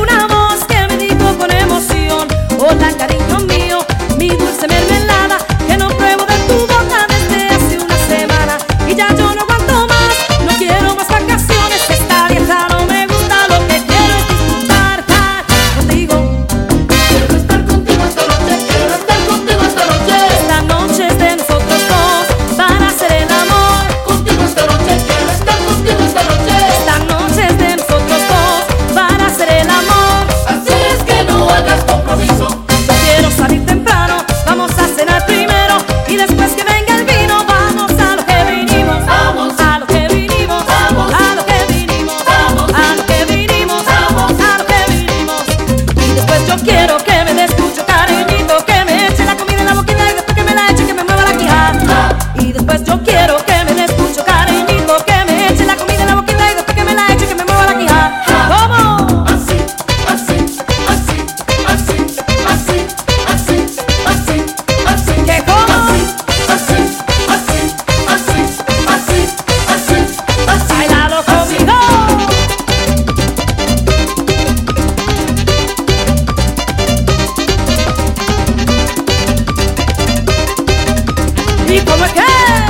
una voz que me dijo con emoción, oh, hola cariño. ¿Cómo es que?